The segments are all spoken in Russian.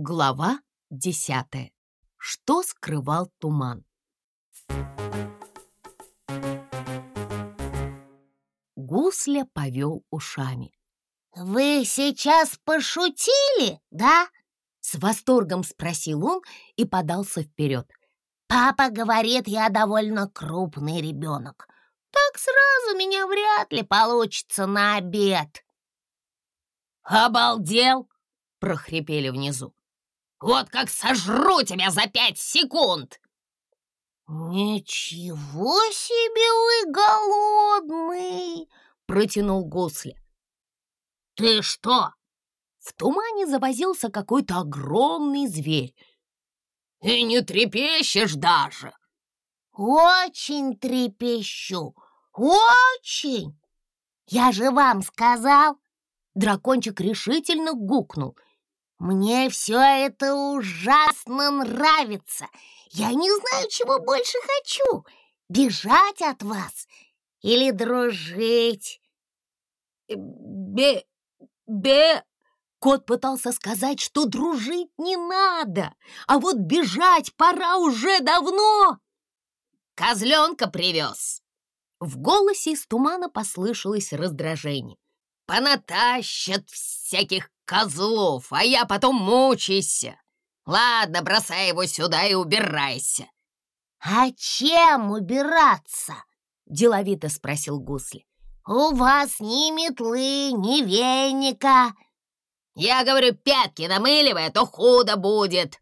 Глава десятая. Что скрывал туман? Гусля повел ушами. «Вы сейчас пошутили, да?» С восторгом спросил он и подался вперед. «Папа говорит, я довольно крупный ребенок. Так сразу меня вряд ли получится на обед». «Обалдел!» — прохрипели внизу. «Вот как сожру тебя за пять секунд!» «Ничего себе вы голодный!» — протянул Гусли. «Ты что?» В тумане завозился какой-то огромный зверь. «И не трепещешь даже!» «Очень трепещу! Очень! Я же вам сказал!» Дракончик решительно гукнул. «Мне все это ужасно нравится! Я не знаю, чего больше хочу! Бежать от вас или дружить?» «Бе... бе...» Кот пытался сказать, что дружить не надо, а вот бежать пора уже давно. «Козленка привез!» В голосе из тумана послышалось раздражение. «Понатащат всяких козлов, а я потом мучайся. Ладно, бросай его сюда и убирайся». «А чем убираться?» — деловито спросил Гусли. «У вас ни метлы, ни веника». «Я говорю, пятки намыливай, а то худо будет».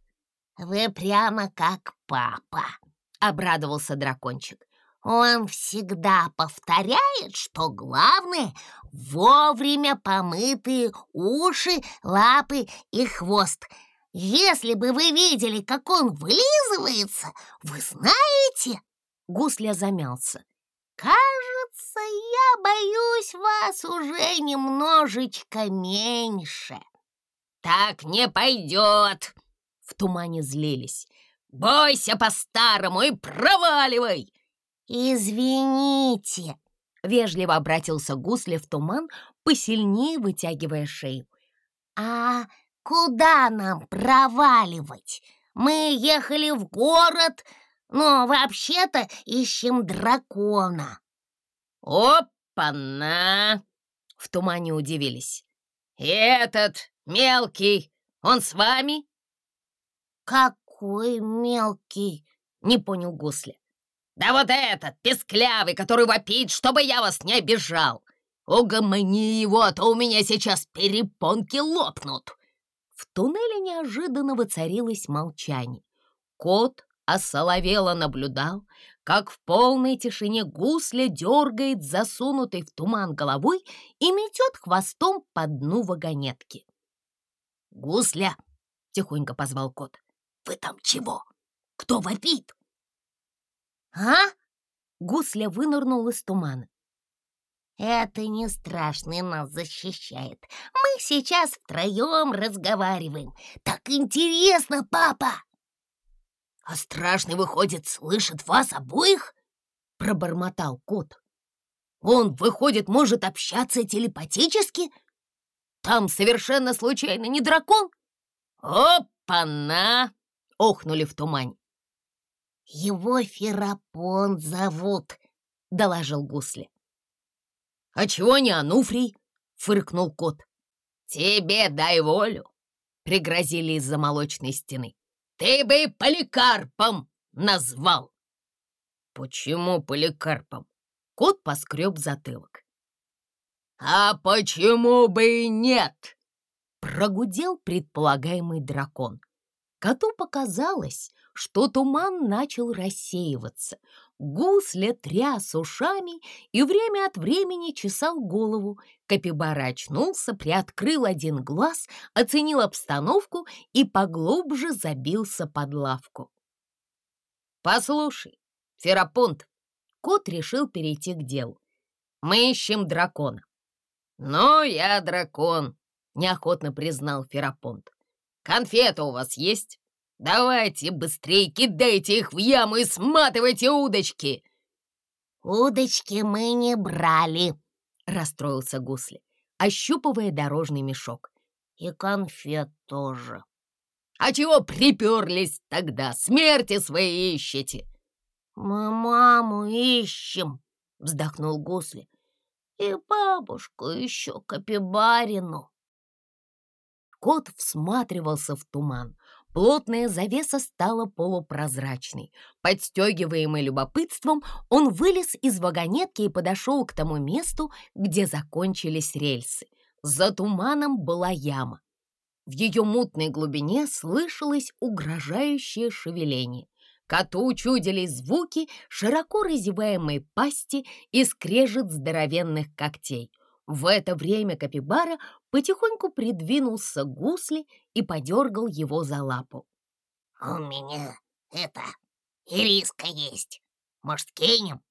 «Вы прямо как папа», — обрадовался дракончик. «Он всегда повторяет, что главное — вовремя помытые уши, лапы и хвост. Если бы вы видели, как он вылизывается, вы знаете...» Гусля замялся. «Кажется, я боюсь вас уже немножечко меньше». «Так не пойдет!» В тумане злились. «Бойся по-старому и проваливай!» «Извините!» — вежливо обратился Гусли в туман, посильнее вытягивая шею. «А куда нам проваливать? Мы ехали в город, но вообще-то ищем дракона». «Опа-на!» — в тумане удивились. «Этот мелкий, он с вами?» «Какой мелкий?» — не понял Гусли. «Да вот этот, песклявый, который вопит, чтобы я вас не обижал! Угомони его, а то у меня сейчас перепонки лопнут!» В туннеле неожиданно воцарилось молчание. Кот осоловело наблюдал, как в полной тишине гусля дергает засунутой в туман головой и метет хвостом по дну вагонетки. «Гусля!» — тихонько позвал кот. «Вы там чего? Кто вопит?» «А?» — гусля вынырнул из тумана. «Это не страшно нас защищает. Мы сейчас втроем разговариваем. Так интересно, папа!» «А страшный, выходит, слышит вас обоих?» — пробормотал кот. «Он, выходит, может общаться телепатически? Там совершенно случайно не дракон?» «Опа-на!» — охнули в тумане. «Его Ферапон зовут», — доложил Гусли. «А чего не Ануфрий?» — фыркнул кот. «Тебе дай волю!» — пригрозили из-за молочной стены. Ты бы поликарпом назвал. Почему поликарпом? Кот поскреб затылок. А почему бы и нет? Прогудел предполагаемый дракон. Коту показалось, что туман начал рассеиваться. Гусля тряс ушами и время от времени чесал голову. Капибара очнулся, приоткрыл один глаз, оценил обстановку и поглубже забился под лавку. «Послушай, Ферапонт, кот решил перейти к делу. Мы ищем дракона». «Ну, я дракон», — неохотно признал Ферапонт. «Конфеты у вас есть?» Давайте быстрее кидайте их в яму и сматывайте удочки!» «Удочки мы не брали», — расстроился Гусли, ощупывая дорожный мешок. «И конфет тоже». А чего приперлись тогда? Смерти свои ищете!» «Мы маму ищем!» — вздохнул Гусли. «И бабушку еще капибарину!» Кот всматривался в туман. Плотная завеса стала полупрозрачной. Подстегиваемый любопытством, он вылез из вагонетки и подошел к тому месту, где закончились рельсы. За туманом была яма. В ее мутной глубине слышалось угрожающее шевеление. Коту чудились звуки широко разеваемой пасти и скрежет здоровенных когтей. В это время Капибара потихоньку придвинулся к гусли и подергал его за лапу. «У меня это, ириска есть. Может, кинем?»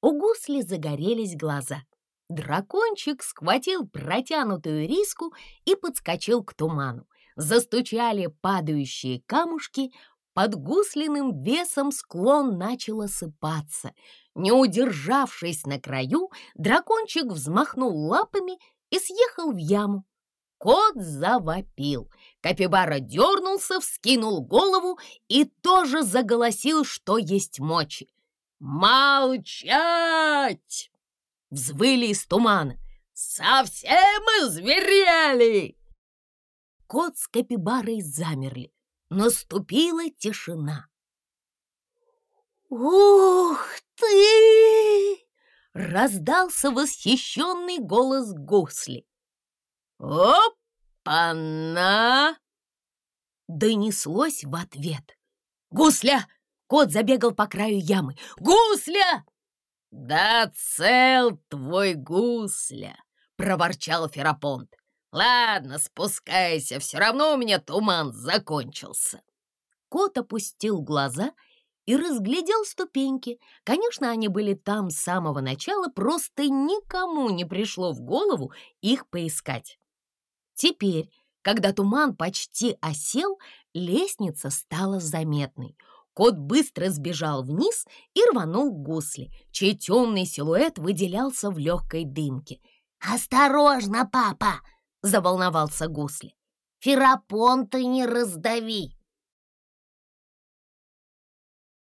У гусли загорелись глаза. Дракончик схватил протянутую риску и подскочил к туману. Застучали падающие камушки, под гусленным весом склон начал осыпаться. Не удержавшись на краю, дракончик взмахнул лапами и съехал в яму. Кот завопил. Капибара дернулся, вскинул голову и тоже заголосил, что есть мочи. «Молчать!» Взвыли из тумана. «Совсем изверели!» Кот с Капибарой замерли. Наступила тишина. «Ух ты!» — раздался восхищенный голос гусли. «Опа-на!» Донеслось в ответ. «Гусля!» — кот забегал по краю ямы. «Гусля!» «Да цел твой гусля!» — проворчал Ферапонт. «Ладно, спускайся, все равно у меня туман закончился». Кот опустил глаза и разглядел ступеньки. Конечно, они были там с самого начала, просто никому не пришло в голову их поискать. Теперь, когда туман почти осел, лестница стала заметной. Кот быстро сбежал вниз и рванул к гусли, чей темный силуэт выделялся в легкой дымке. «Осторожно, папа!» Заволновался Гусли. «Ферапонта не раздави!»